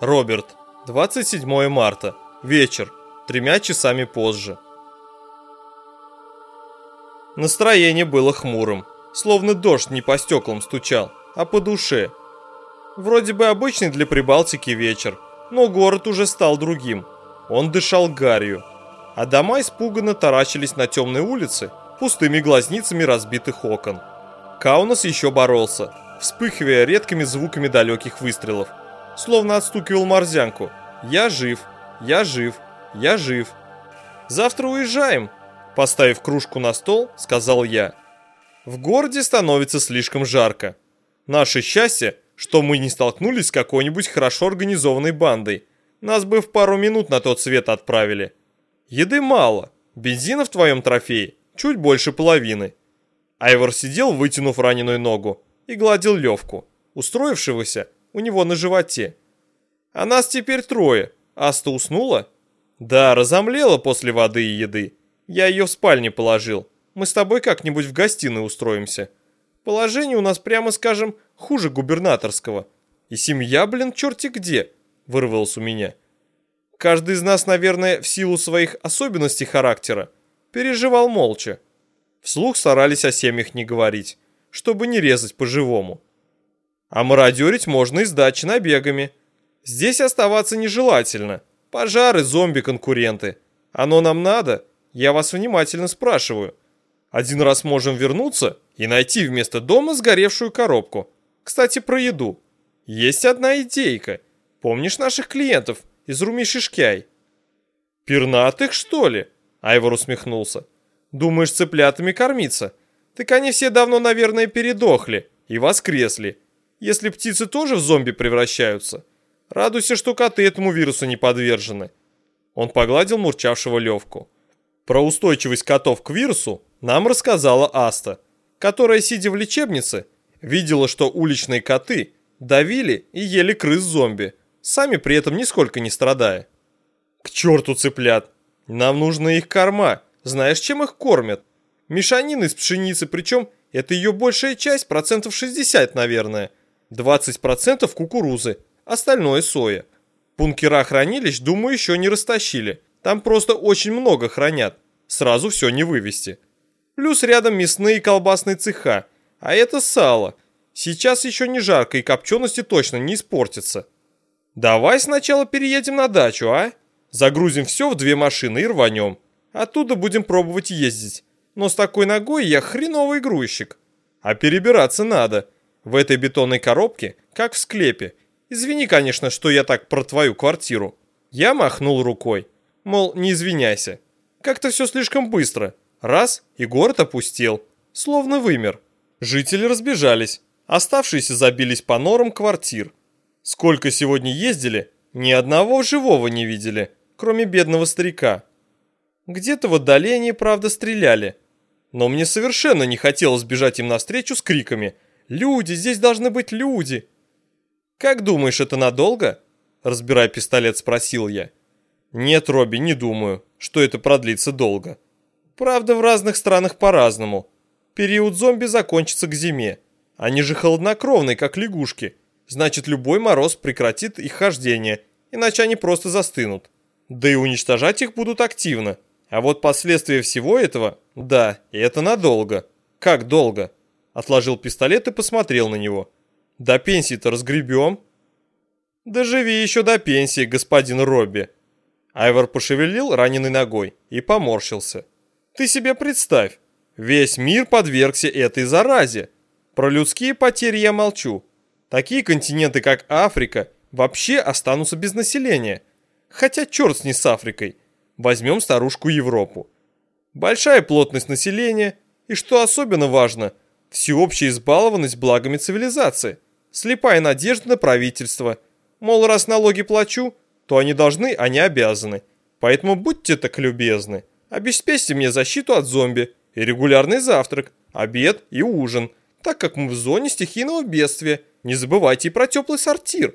Роберт. 27 марта. Вечер. Тремя часами позже. Настроение было хмурым, словно дождь не по стеклам стучал, а по душе. Вроде бы обычный для Прибалтики вечер, но город уже стал другим. Он дышал гарью, а дома испуганно таращились на темной улице пустыми глазницами разбитых окон. Каунас еще боролся, вспыхивая редкими звуками далеких выстрелов, словно отстукивал морзянку. «Я жив, я жив, я жив». «Завтра уезжаем», – поставив кружку на стол, сказал я. «В городе становится слишком жарко. Наше счастье, что мы не столкнулись с какой-нибудь хорошо организованной бандой. Нас бы в пару минут на тот свет отправили. Еды мало, бензина в твоем трофее чуть больше половины. Айвор сидел, вытянув раненую ногу, и гладил Левку, устроившегося у него на животе. А нас теперь трое. Аста уснула? Да, разомлела после воды и еды. Я ее в спальне положил. Мы с тобой как-нибудь в гостиной устроимся. Положение у нас, прямо скажем, хуже губернаторского. И семья, блин, черти где, вырвалось у меня. Каждый из нас, наверное, в силу своих особенностей характера, переживал молча. Вслух старались о семьях не говорить, чтобы не резать по-живому. А мародерить можно и с дачи набегами. Здесь оставаться нежелательно. Пожары, зомби-конкуренты. Оно нам надо? Я вас внимательно спрашиваю. Один раз можем вернуться и найти вместо дома сгоревшую коробку. Кстати, про еду. Есть одна идейка. Помнишь наших клиентов из Руми Шишкяй? Пернатых, что ли? Айвор усмехнулся. «Думаешь, цыплятами кормиться? Так они все давно, наверное, передохли и воскресли. Если птицы тоже в зомби превращаются, радуйся, что коты этому вирусу не подвержены». Он погладил мурчавшего Левку. Про устойчивость котов к вирусу нам рассказала Аста, которая, сидя в лечебнице, видела, что уличные коты давили и ели крыс-зомби, сами при этом нисколько не страдая. «К черту цыплят!» Нам нужны их корма. Знаешь, чем их кормят? Мешанин из пшеницы, причем это ее большая часть, процентов 60, наверное. 20% кукурузы, остальное соя. Бункера хранилищ, думаю, еще не растащили. Там просто очень много хранят. Сразу все не вывести. Плюс рядом мясные и колбасные цеха. А это сало. Сейчас еще не жарко и копчености точно не испортится. Давай сначала переедем на дачу, а? Загрузим все в две машины и рванем. Оттуда будем пробовать ездить. Но с такой ногой я хреновый грузчик. А перебираться надо. В этой бетонной коробке, как в склепе. Извини, конечно, что я так про твою квартиру. Я махнул рукой. Мол, не извиняйся. Как-то все слишком быстро. Раз, и город опустел. Словно вымер. Жители разбежались. Оставшиеся забились по норам квартир. Сколько сегодня ездили, ни одного живого не видели кроме бедного старика. Где-то в отдалении, правда, стреляли. Но мне совершенно не хотелось бежать им навстречу с криками «Люди, здесь должны быть люди!» «Как думаешь, это надолго?» Разбирая пистолет, спросил я. «Нет, Робби, не думаю, что это продлится долго. Правда, в разных странах по-разному. Период зомби закончится к зиме. Они же холоднокровные, как лягушки. Значит, любой мороз прекратит их хождение, иначе они просто застынут. Да и уничтожать их будут активно. А вот последствия всего этого, да, и это надолго. Как долго? Отложил пистолет и посмотрел на него. До пенсии-то разгребем? Доживи еще до пенсии, господин Робби. Айвор пошевелил раненой ногой и поморщился. Ты себе представь, весь мир подвергся этой заразе. Про людские потери я молчу. Такие континенты, как Африка, вообще останутся без населения. Хотя черт с ней с Африкой. Возьмем старушку Европу. Большая плотность населения и, что особенно важно, всеобщая избалованность благами цивилизации. Слепая надежда на правительство. Мол, раз налоги плачу, то они должны, а не обязаны. Поэтому будьте так любезны. Обеспечьте мне защиту от зомби и регулярный завтрак, обед и ужин, так как мы в зоне стихийного бедствия. Не забывайте и про теплый сортир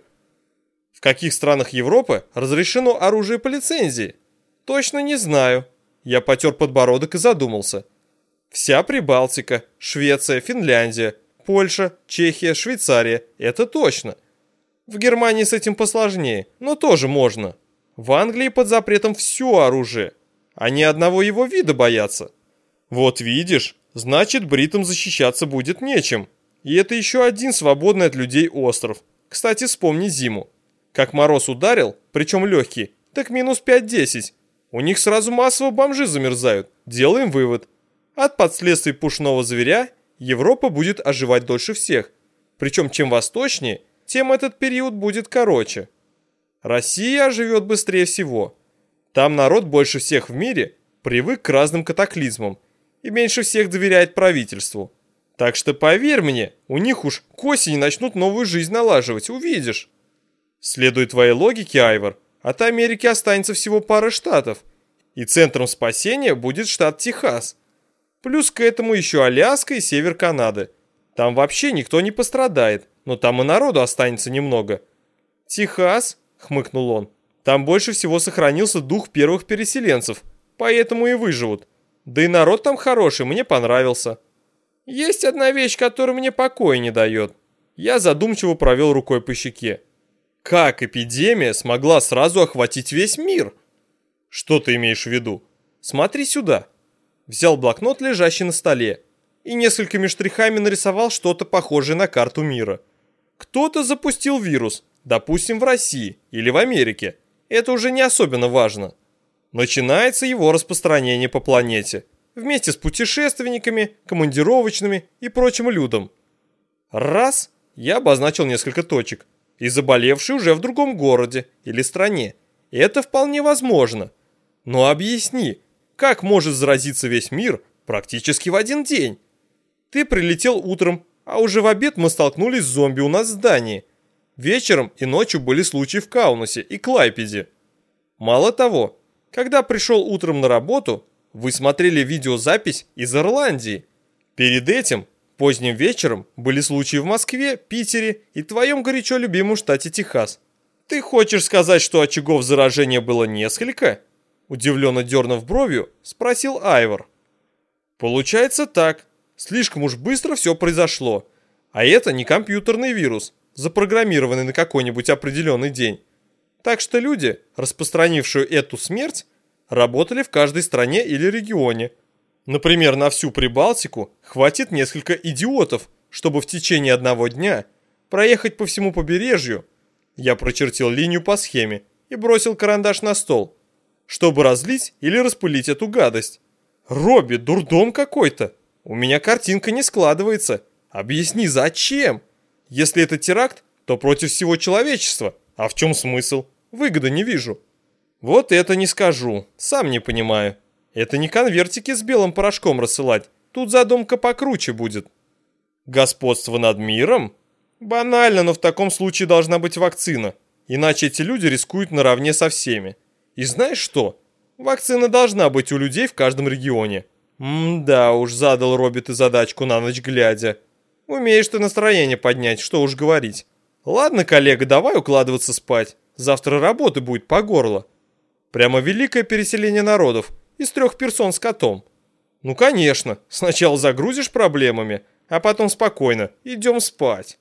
каких странах Европы разрешено оружие по лицензии? Точно не знаю. Я потер подбородок и задумался. Вся Прибалтика, Швеция, Финляндия, Польша, Чехия, Швейцария – это точно. В Германии с этим посложнее, но тоже можно. В Англии под запретом все оружие. Они одного его вида боятся. Вот видишь, значит бритам защищаться будет нечем. И это еще один свободный от людей остров. Кстати, вспомни зиму. Как мороз ударил, причем легкий, так минус 5-10. У них сразу массово бомжи замерзают. Делаем вывод. От последствий пушного зверя Европа будет оживать дольше всех. Причем чем восточнее, тем этот период будет короче. Россия оживет быстрее всего. Там народ больше всех в мире привык к разным катаклизмам и меньше всех доверяет правительству. Так что поверь мне, у них уж к осени начнут новую жизнь налаживать, увидишь. Следует твоей логике, Айвор, от Америки останется всего пара штатов, и центром спасения будет штат Техас. Плюс к этому еще Аляска и север Канады. Там вообще никто не пострадает, но там и народу останется немного. Техас, хмыкнул он, там больше всего сохранился дух первых переселенцев, поэтому и выживут. Да и народ там хороший, мне понравился. Есть одна вещь, которая мне покоя не дает. Я задумчиво провел рукой по щеке. Как эпидемия смогла сразу охватить весь мир? Что ты имеешь в виду? Смотри сюда. Взял блокнот, лежащий на столе, и несколькими штрихами нарисовал что-то похожее на карту мира. Кто-то запустил вирус, допустим, в России или в Америке. Это уже не особенно важно. Начинается его распространение по планете, вместе с путешественниками, командировочными и прочим людом. Раз, я обозначил несколько точек – и заболевший уже в другом городе или стране. Это вполне возможно. Но объясни, как может заразиться весь мир практически в один день? Ты прилетел утром, а уже в обед мы столкнулись с зомби у нас в здании. Вечером и ночью были случаи в Каунасе и Клайпеде. Мало того, когда пришел утром на работу, вы смотрели видеозапись из Ирландии. Перед этим Поздним вечером были случаи в Москве, Питере и твоем горячо любимом штате Техас. Ты хочешь сказать, что очагов заражения было несколько? Удивленно дернув бровью, спросил Айвор. Получается так. Слишком уж быстро все произошло. А это не компьютерный вирус, запрограммированный на какой-нибудь определенный день. Так что люди, распространившие эту смерть, работали в каждой стране или регионе – Например, на всю Прибалтику хватит несколько идиотов, чтобы в течение одного дня проехать по всему побережью. Я прочертил линию по схеме и бросил карандаш на стол, чтобы разлить или распылить эту гадость. Робби, дурдом какой-то. У меня картинка не складывается. Объясни, зачем? Если это теракт, то против всего человечества. А в чем смысл? Выгоды не вижу. Вот это не скажу, сам не понимаю. Это не конвертики с белым порошком рассылать. Тут задумка покруче будет. Господство над миром? Банально, но в таком случае должна быть вакцина. Иначе эти люди рискуют наравне со всеми. И знаешь что? Вакцина должна быть у людей в каждом регионе. М-да уж, задал Робби ты задачку на ночь глядя. Умеешь ты настроение поднять, что уж говорить. Ладно, коллега, давай укладываться спать. Завтра работы будет по горло. Прямо великое переселение народов – из трех персон с котом. Ну конечно, сначала загрузишь проблемами, а потом спокойно идем спать.